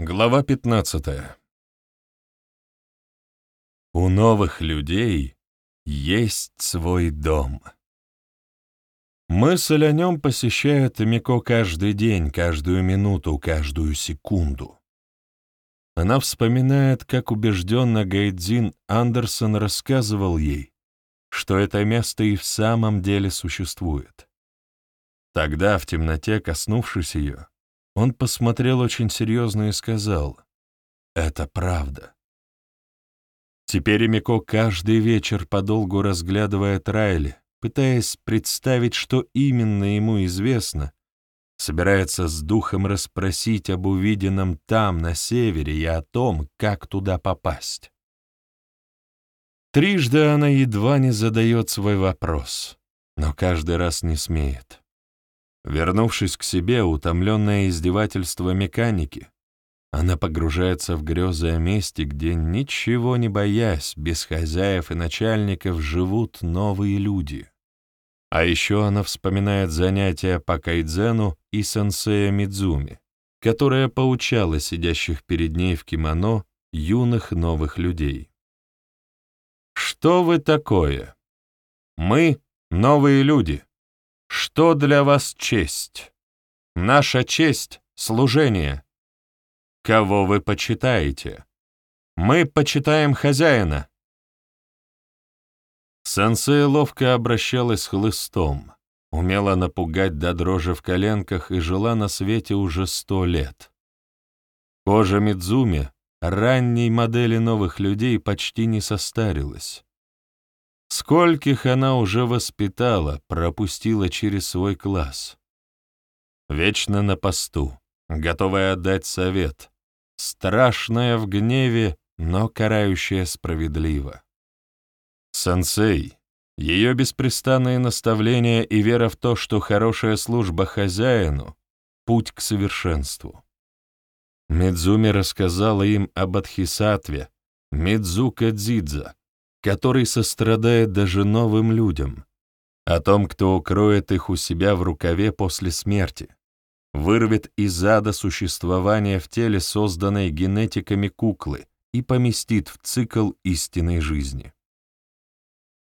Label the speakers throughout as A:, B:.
A: Глава 15 У новых людей есть свой дом. Мысль о нем посещает Мико каждый день, каждую минуту, каждую секунду. Она вспоминает, как убежденно Гайдзин Андерсон рассказывал ей, что это место и в самом деле существует. Тогда, в темноте, коснувшись ее, он посмотрел очень серьезно и сказал, «Это правда». Теперь Эмико каждый вечер подолгу разглядывает Райли, пытаясь представить, что именно ему известно, собирается с духом расспросить об увиденном там, на севере, и о том, как туда попасть. Трижды она едва не задает свой вопрос, но каждый раз не смеет. Вернувшись к себе, утомленная издевательство механики, она погружается в грезы о месте, где, ничего не боясь, без хозяев и начальников живут новые люди. А еще она вспоминает занятия по кайдзену и сенсея Мидзуми, которая поучала сидящих перед ней в кимоно юных новых людей. «Что вы такое? Мы — новые люди. Что для вас честь? Наша честь — служение. Кого вы почитаете? Мы почитаем хозяина. Сенсей ловко обращалась хлыстом, умела напугать до дрожи в коленках и жила на свете уже сто лет. Кожа Мидзуми, ранней модели новых людей, почти не состарилась. Скольких она уже воспитала, пропустила через свой класс. Вечно на посту, готовая отдать совет, страшная в гневе, но карающая справедливо. Сенсей, ее беспрестанные наставления и вера в то, что хорошая служба хозяину — путь к совершенству. Мидзуми рассказала им об Адхисатве, Мидзука Дзидза, который сострадает даже новым людям, о том, кто укроет их у себя в рукаве после смерти, вырвет из ада существование в теле созданной генетиками куклы и поместит в цикл истинной жизни.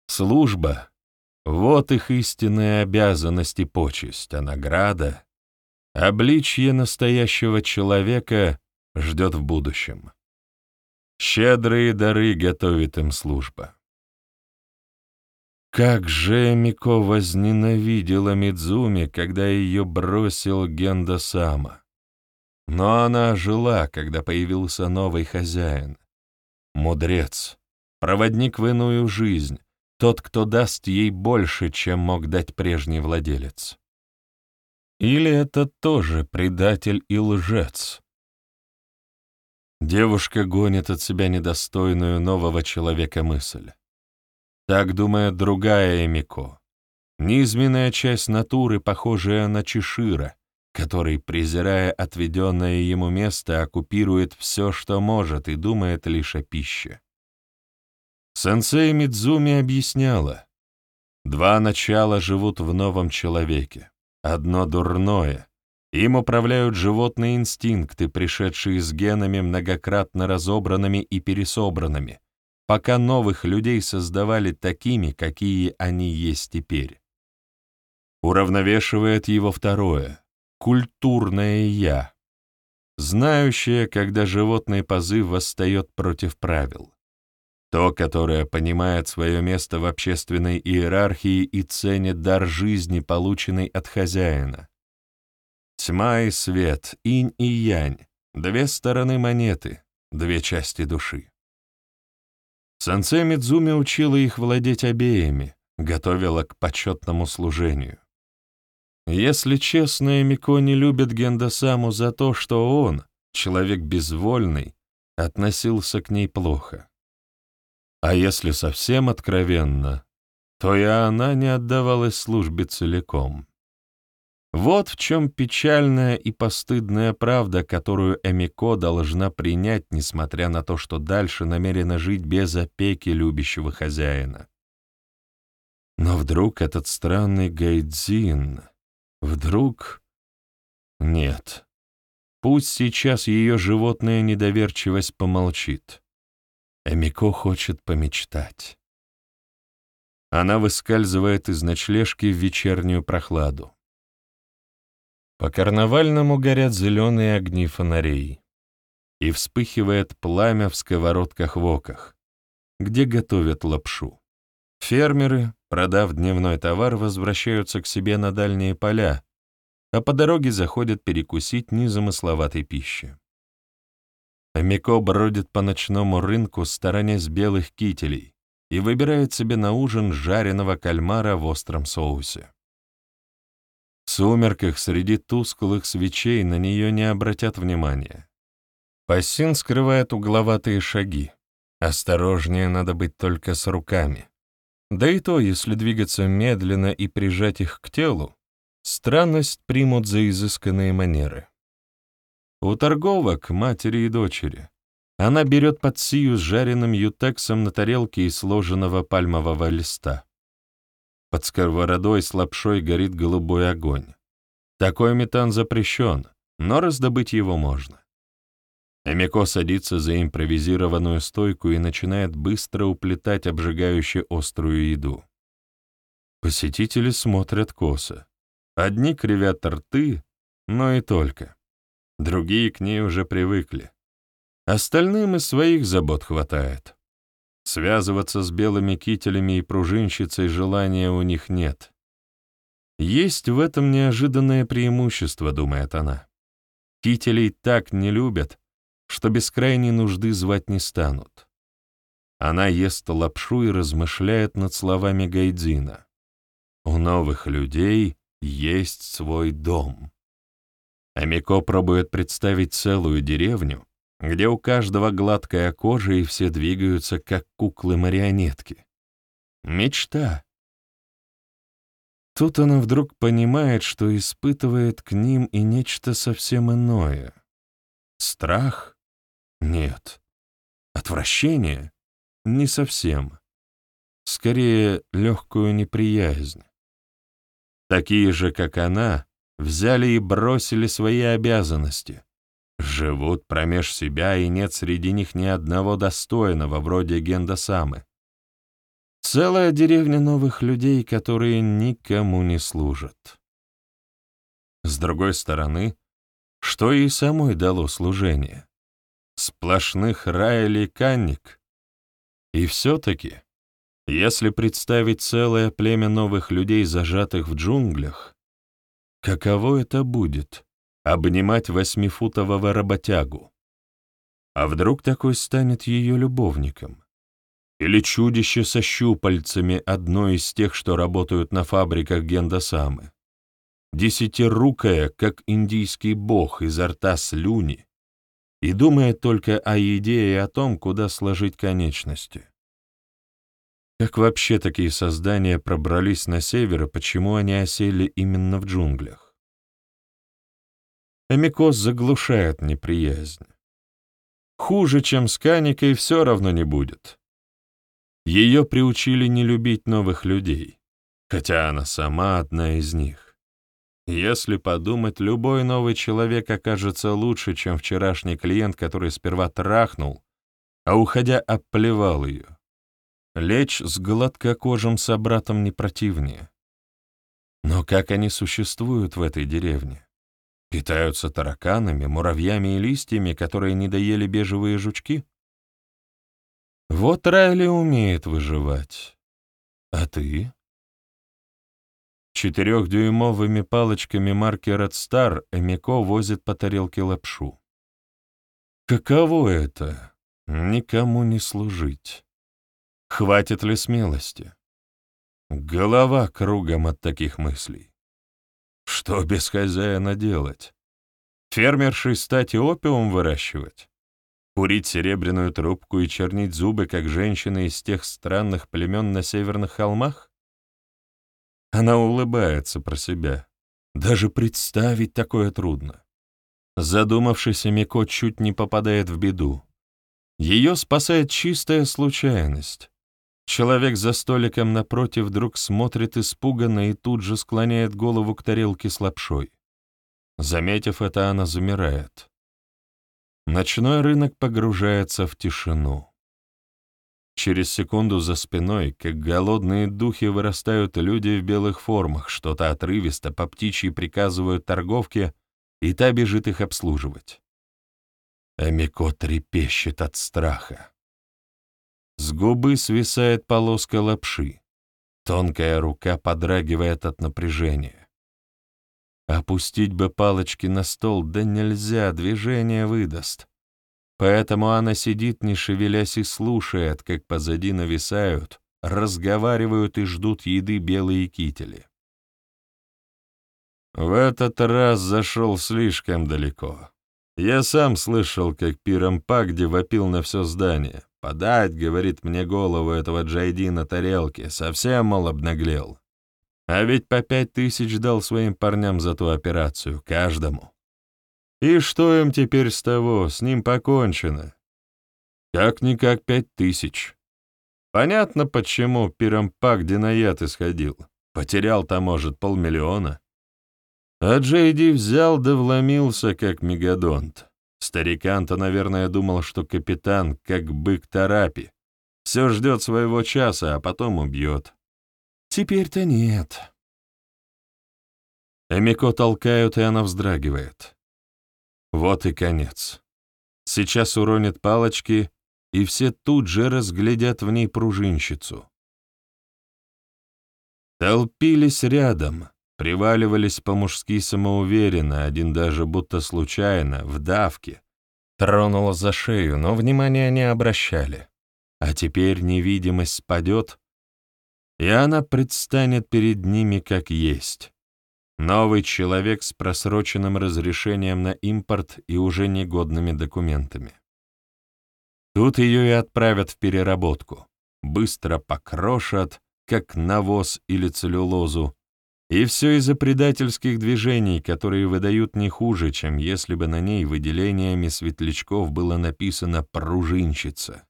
A: Служба — вот их истинная обязанность и почесть, а награда — обличье настоящего человека ждет в будущем. Щедрые дары готовит им служба. Как же Мико возненавидела Мидзуми, когда ее бросил Генда Сама. Но она жила, когда появился новый хозяин. Мудрец, проводник в иную жизнь, тот, кто даст ей больше, чем мог дать прежний владелец. Или это тоже предатель и лжец? Девушка гонит от себя недостойную нового человека мысль. Так думает другая Эмико, низменная часть натуры, похожая на Чешира, который, презирая отведенное ему место, оккупирует все, что может, и думает лишь о пище. Сенсей Мидзуми объясняла, два начала живут в новом человеке, одно дурное — им управляют животные инстинкты, пришедшие с генами многократно разобранными и пересобранными, пока новых людей создавали такими, какие они есть теперь. Уравновешивает его второе — культурное «я», знающее, когда животный позыв восстает против правил. То, которое понимает свое место в общественной иерархии и ценит дар жизни, полученный от хозяина. Тьма и свет, инь и янь, две стороны монеты, две части души. Сенсей Мидзуми учила их владеть обеими, готовила к почетному служению. Если честно, Мико не любит Гендасаму за то, что он, человек безвольный, относился к ней плохо. А если совсем откровенно, то и она не отдавалась службе целиком. Вот в чем печальная и постыдная правда, которую Эмико должна принять, несмотря на то, что дальше намерена жить без опеки любящего хозяина. Но вдруг этот странный Гайдзин... Вдруг... Нет. Пусть сейчас ее животная недоверчивость помолчит. Эмико хочет помечтать. Она выскальзывает из ночлежки в вечернюю прохладу. По карнавальному горят зеленые огни фонарей. И вспыхивает пламя в сковородках-воках, где готовят лапшу. Фермеры, продав дневной товар, возвращаются к себе на дальние поля, а по дороге заходят перекусить незамысловатой пищи. Амико бродит по ночному рынку, сторонясь белых кителей, и выбирает себе на ужин жареного кальмара в остром соусе. В сумерках среди тусклых свечей на нее не обратят внимания. Пассин скрывает угловатые шаги. Осторожнее надо быть только с руками. Да и то, если двигаться медленно и прижать их к телу, странность примут за изысканные манеры. У торговок, матери и дочери, она берет под сию с жареным ютексом на тарелке из сложенного пальмового листа. Под сковородой с лапшой горит голубой огонь. Такой метан запрещен, но раздобыть его можно. Эмико садится за импровизированную стойку и начинает быстро уплетать обжигающе острую еду. Посетители смотрят косо. Одни кривят рты, но и только. Другие к ней уже привыкли. Остальным и своих забот хватает. Связываться с белыми кителями и пружинщицей желания у них нет. Есть в этом неожиданное преимущество, думает она. Кителей так не любят, что без крайней нужды звать не станут. Она ест лапшу и размышляет над словами Гайдзина. У новых людей есть свой дом. Амико пробует представить целую деревню, где у каждого гладкая кожа и все двигаются, как куклы-марионетки. Мечта. Тут она вдруг понимает, что испытывает к ним и нечто совсем иное. Страх? Нет. Отвращение? Не совсем. Скорее, легкую неприязнь. Такие же, как она, взяли и бросили свои обязанности. Живут промеж себя, и нет среди них ни одного достойного, вроде Генда Самы. Целая деревня новых людей, которые никому не служат. С другой стороны, что ей самой дало служение? Сплошных раэлей канник. И все-таки если представить целое племя новых людей, зажатых в джунглях, каково это будет — обнимать восьмифутового работягу? А вдруг такой станет ее любовником? Или чудище со щупальцами, одно из тех, что работают на фабриках Гендасамы? Десятирукая, как индийский бог, изо рта слюни, и думает только о еде и о том, куда сложить конечности. Как вообще такие создания пробрались на север и почему они осели именно в джунглях? Эмикос заглушает неприязнь. Хуже, чем с Каникой, все равно не будет. Ее приучили не любить новых людей, хотя она сама одна из них. Если подумать, любой новый человек окажется лучше, чем вчерашний клиент, который сперва трахнул, а уходя обплевал ее. Лечь с гладкокожим собратом не противнее. Но как они существуют в этой деревне? Питаются тараканами, муравьями и листьями, которые не доели бежевые жучки? Вот Райли умеет выживать. А ты? Четырехдюймовыми палочками марки Red Star Эмико возит по тарелке лапшу. Каково это — никому не служить? Хватит ли смелости? Голова кругом от таких мыслей. Что без хозяина делать? Фермершей стать и опиум выращивать? Курить серебряную трубку и чернить зубы, как женщины из тех странных племен на северных холмах? Она улыбается про себя. Даже представить такое трудно. Задумавшийся Мико чуть не попадает в беду. Ее спасает чистая случайность. Человек за столиком напротив вдруг смотрит испуганно и тут же склоняет голову к тарелке с лапшой. Заметив это, она замирает. Ночной рынок погружается в тишину. Через секунду за спиной, как голодные духи, вырастают люди в белых формах, что-то отрывисто по птичьи приказывают торговке, и та бежит их обслуживать. Эмико трепещет от страха. С губы свисает полоска лапши. Тонкая рука подрагивает от напряжения. Опустить бы палочки на стол, да нельзя, движение выдаст. Поэтому она сидит, не шевелясь, и слушает, как позади нависают, разговаривают и ждут еды белые кители. В этот раз зашел слишком далеко. Я сам слышал, как пиром Пагди вопил на все здание. «Подать, — говорит мне голову этого Джайди на тарелке, совсем, мол, обнаглел. А ведь по пять тысяч дал своим парням за ту операцию, каждому. И что им теперь с того, с ним покончено? Как-никак пять тысяч. Понятно, почему на яд исходил. Потерял-то, может, полмиллиона. А Джейди взял да вломился, как мегадонт. Старикан-то, наверное, думал, что капитан, как бык Тарапи, все ждет своего часа, а потом убьет. Теперь-то нет. Эмико толкают, и она вздрагивает. Вот и конец. Сейчас уронит палочки, и все тут же разглядят в ней пружинщицу. Толпились рядом, Приваливались по-мужски самоуверенно, один даже будто случайно, в давке. Тронула за шею, но внимания не обращали. А теперь невидимость спадет, и она предстанет перед ними как есть. Новый человек с просроченным разрешением на импорт и уже негодными документами. Тут ее и отправят в переработку. Быстро покрошат, как навоз или целлюлозу, и все из-за предательских движений, которые выдают не хуже, чем если бы на ней выделениями светлячков было написано «пружинщица».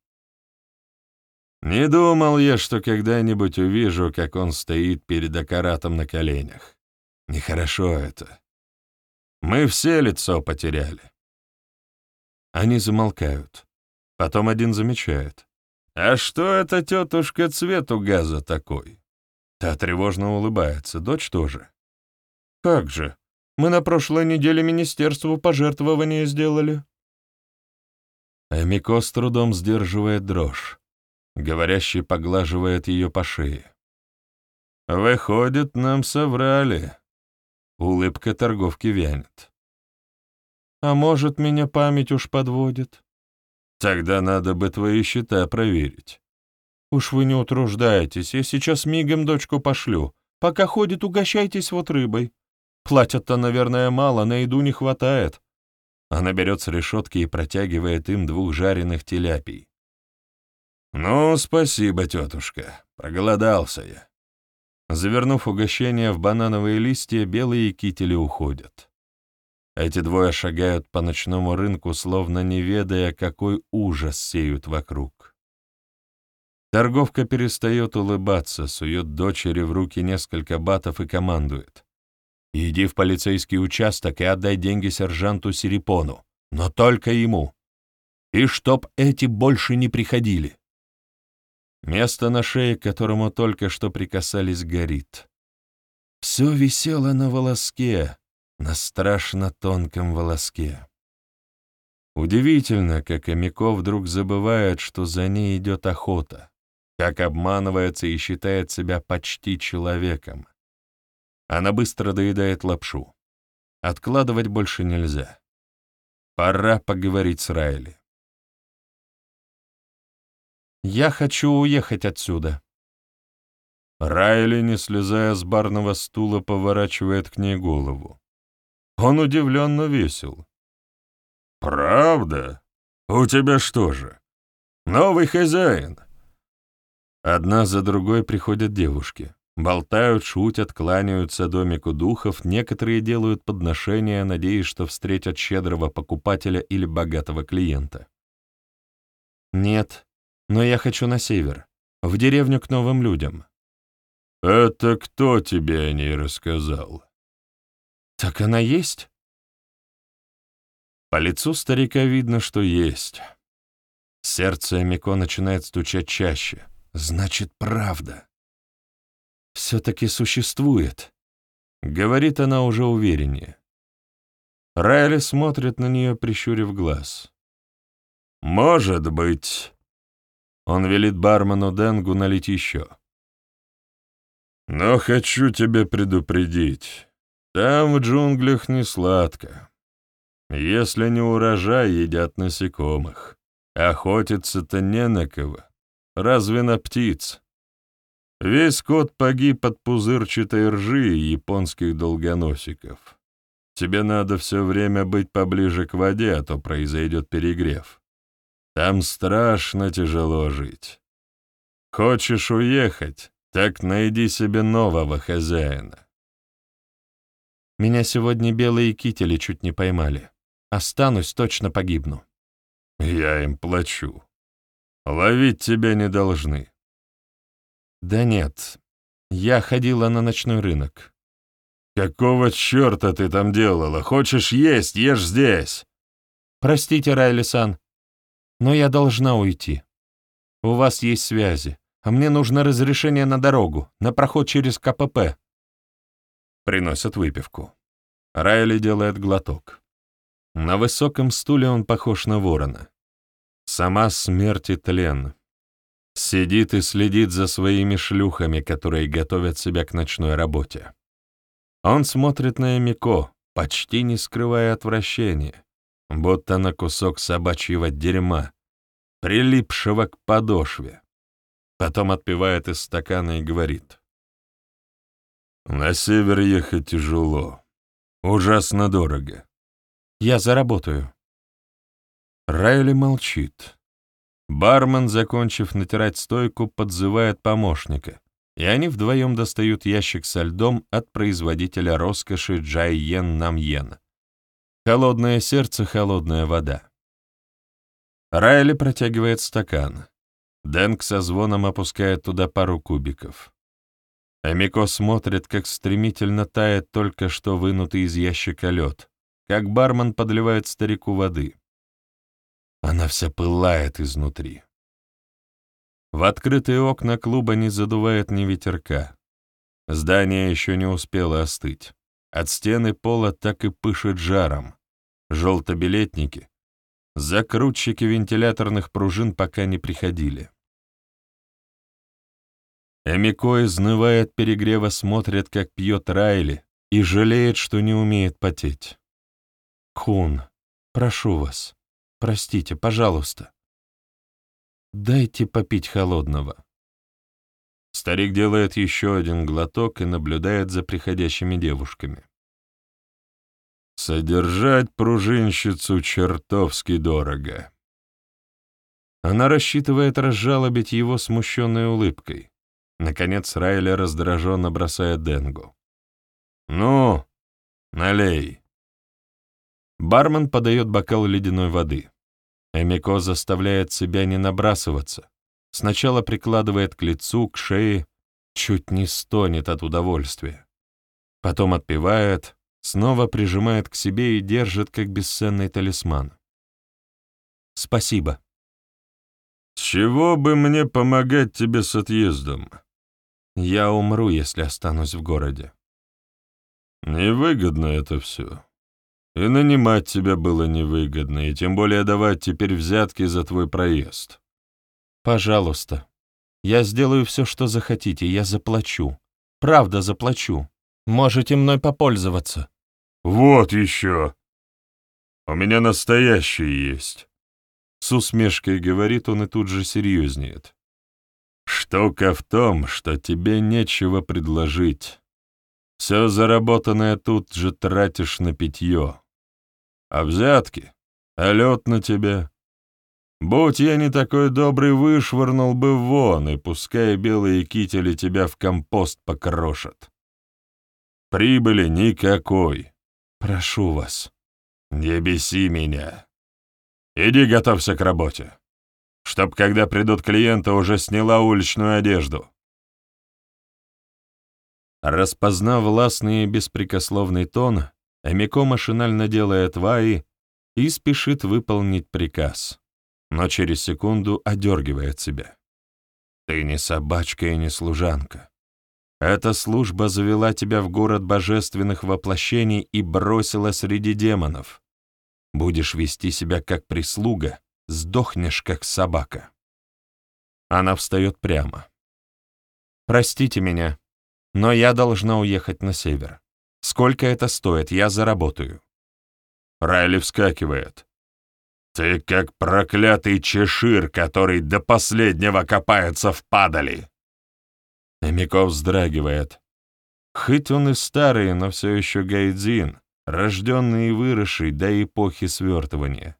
A: Не думал я, что когда-нибудь увижу, как он стоит перед акаратом на коленях. Нехорошо это. Мы все лицо потеряли. Они замолкают. Потом один замечает. «А что это тетушка цвету газа такой?» Та тревожно улыбается, дочь тоже. «Как же? Мы на прошлой неделе министерству пожертвования сделали». Эмико с трудом сдерживает дрожь. Говорящий поглаживает ее по шее. «Выходит, нам соврали». Улыбка торговки вянет. «А может, меня память уж подводит?» «Тогда надо бы твои счета проверить». «Уж вы не утруждаетесь, я сейчас мигом дочку пошлю. Пока ходит, угощайтесь вот рыбой. Платят-то, наверное, мало, на еду не хватает». Она берет с решетки и протягивает им двух жареных теляпий. «Ну, спасибо, тетушка, проголодался я». Завернув угощение в банановые листья, белые кители уходят. Эти двое шагают по ночному рынку, словно не ведая, какой ужас сеют вокруг. Торговка перестает улыбаться, сует дочери в руки несколько батов и командует. «Иди в полицейский участок и отдай деньги сержанту Серепону, но только ему. И чтоб эти больше не приходили». Место на шее, к которому только что прикасались, горит. Все висело на волоске, на страшно тонком волоске. Удивительно, как Амико вдруг забывает, что за ней идет охота как обманывается и считает себя почти человеком. Она быстро доедает лапшу. Откладывать больше нельзя. Пора поговорить с Райли. «Я хочу уехать отсюда». Райли, не слезая с барного стула, поворачивает к ней голову. Он удивленно весел. «Правда? У тебя что же? Новый хозяин?» Одна за другой приходят девушки. Болтают, шутят, кланяются домику духов, некоторые делают подношения, надеясь, что встретят щедрого покупателя или богатого клиента. «Нет, но я хочу на север, в деревню к новым людям». «Это кто тебе о ней рассказал?» «Так она есть?» По лицу старика видно, что есть. Сердце Мико начинает стучать чаще. Значит, правда. Все-таки существует. Говорит она уже увереннее. Райли смотрит на нее, прищурив глаз. «Может быть...» Он велит бармену Денгу налить еще. «Но хочу тебя предупредить. Там в джунглях не сладко. Если не урожай, едят насекомых. Охотиться-то не на кого. Разве на птиц? Весь скот погиб от пузырчатой ржи и японских долгоносиков. Тебе надо все время быть поближе к воде, а то произойдет перегрев. Там страшно тяжело жить. Хочешь уехать, так найди себе нового хозяина.
B: Меня сегодня белые кители чуть не поймали. Останусь, точно погибну.
A: Я им плачу. Ловить тебя не должны.
B: Да нет, я ходила на ночной рынок.
A: Какого черта ты там делала? Хочешь есть, ешь здесь.
B: Простите, Райли-сан, но я должна уйти. У вас есть связи, а мне нужно разрешение на дорогу, на проход через КПП.
A: Приносят выпивку. Райли делает глоток. На высоком стуле он похож на ворона. Сама смерть и тлен. Сидит и следит за своими шлюхами, которые готовят себя к ночной работе. Он смотрит на Эмико, почти не скрывая отвращения, будто на кусок собачьего дерьма, прилипшего к подошве. Потом отпивает из стакана и говорит. «На север ехать тяжело. Ужасно дорого.
B: Я заработаю».
A: Райли молчит. Бармен, закончив натирать стойку, подзывает помощника, и они вдвоем достают ящик со льдом от производителя роскоши Джай Йен Нам Йен. Холодное сердце, холодная вода. Райли протягивает стакан. Дэнк со звоном опускает туда пару кубиков. Амико смотрит, как стремительно тает только что вынутый из ящика лед, как бармен подливает старику воды. Она вся пылает изнутри. В открытые окна клуба не задувает ни ветерка. Здание еще не успело остыть. От стены пола так и пышет жаром. Желтобилетники, закрутчики вентиляторных пружин пока не приходили. Эмико, изнывает перегрева, смотрит, как пьет Райли, и жалеет, что не умеет потеть.
B: «Кун, прошу вас, Простите, пожалуйста. Дайте попить холодного.
A: Старик делает еще один глоток и наблюдает за приходящими девушками. Содержать пружинщицу чертовски дорого. Она рассчитывает разжалобить его смущенной улыбкой. Наконец Райли раздраженно бросает Денгу. «Ну, налей». Бармен подает бокал ледяной воды. Эмико заставляет себя не набрасываться. Сначала прикладывает к лицу, к шее, чуть не стонет от удовольствия. Потом отпивает, снова прижимает к себе и держит, как бесценный талисман.
B: «Спасибо».
A: «С чего бы мне помогать тебе с отъездом?»
B: «Я умру, если останусь в городе».
A: «Невыгодно это все. И нанимать тебя было невыгодно, и тем более давать теперь взятки за твой проезд.
B: Пожалуйста, я сделаю все, что захотите, я заплачу. Правда заплачу. Можете мной попользоваться.
A: Вот еще. У меня настоящий есть. С усмешкой говорит он и тут же серьезнеет. Штука в том, что тебе нечего предложить. Все заработанное тут же тратишь на питье. А взятки? А лед на тебе? Будь я не такой добрый, вышвырнул бы вон, и пускай белые кители тебя в компост покрошат. Прибыли никакой.
B: Прошу вас.
A: Не беси меня. Иди готовься к работе. Чтоб, когда придут клиенты, уже сняла уличную одежду. Распознав властный и беспрекословный тон, Амико машинально делает ваи, и спешит выполнить приказ, но через секунду одергивает себя. Ты не собачка и не служанка. Эта служба завела тебя в город божественных воплощений и бросила среди демонов. Будешь вести себя как прислуга, сдохнешь как собака. Она встает прямо. «Простите меня, но я должна уехать на север. Сколько это стоит, я заработаю». Райли вскакивает. «Ты как проклятый чешир, который до последнего копается в падали!» Эмиков вздрагивает. Хоть он и старый, но все еще гайдзин, рожденный и выросший до эпохи свертывания.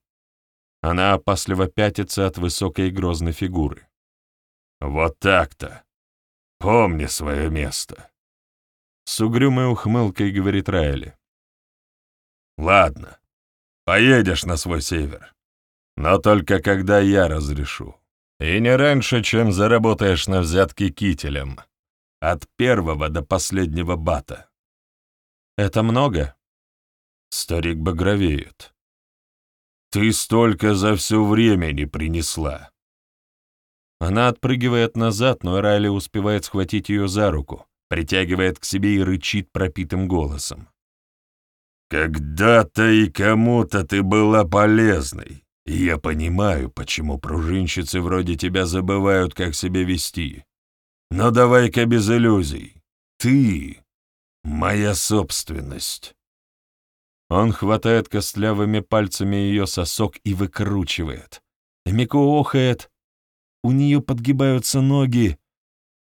A: Она опасливо пятится от высокой грозной фигуры. «Вот так-то! Помни свое место!» С угрюмой ухмылкой говорит Райли. «Ладно, поедешь на свой север, но только когда я разрешу, и не раньше, чем заработаешь на взятки кителем, от первого до последнего бата». «Это много?» Старик багровеет. «Ты столько за все время не принесла!» Она отпрыгивает назад, но Райли успевает схватить ее за руку, притягивает к себе и рычит пропитым голосом. «Когда-то и кому-то ты была полезной, и я понимаю, почему пружинщицы вроде тебя забывают, как себя вести. Но давай-ка без иллюзий. Ты — моя собственность». Он хватает костлявыми пальцами ее сосок и выкручивает. Мико охает, у нее подгибаются ноги.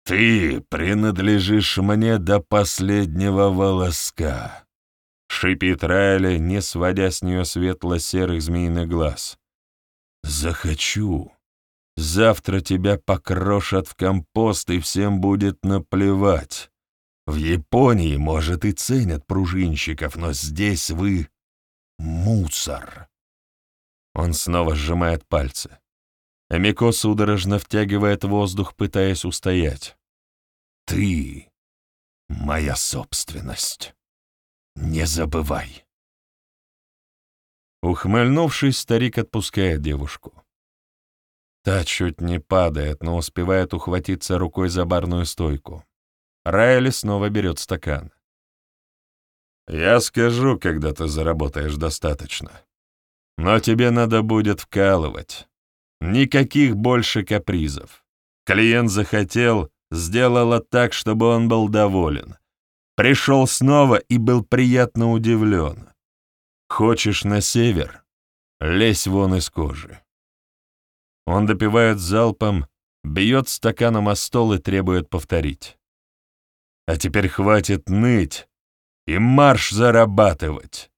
A: «Ты принадлежишь мне до последнего волоска», — шипит Райли, не сводя с нее светло-серых змеиных глаз. «Захочу. Завтра тебя покрошат в компост, и всем будет наплевать. В Японии, может, и ценят пружинщиков, но здесь вы — мусор». Он снова сжимает пальцы. Амико судорожно втягивает воздух, пытаясь устоять. «Ты — моя собственность. Не забывай». Ухмыльнувшись, старик отпускает девушку. Та чуть не падает, но успевает ухватиться рукой за барную стойку. Райли снова берет стакан. «Я скажу, когда ты заработаешь достаточно. Но тебе надо будет вкалывать. Никаких больше капризов. Клиент захотел, сделала так, чтобы он был доволен. Пришел снова и был приятно удивлен. Хочешь на север? Лезь вон из кожи. Он допивает залпом, бьет стаканом о стол и требует повторить. А теперь хватит ныть и марш зарабатывать.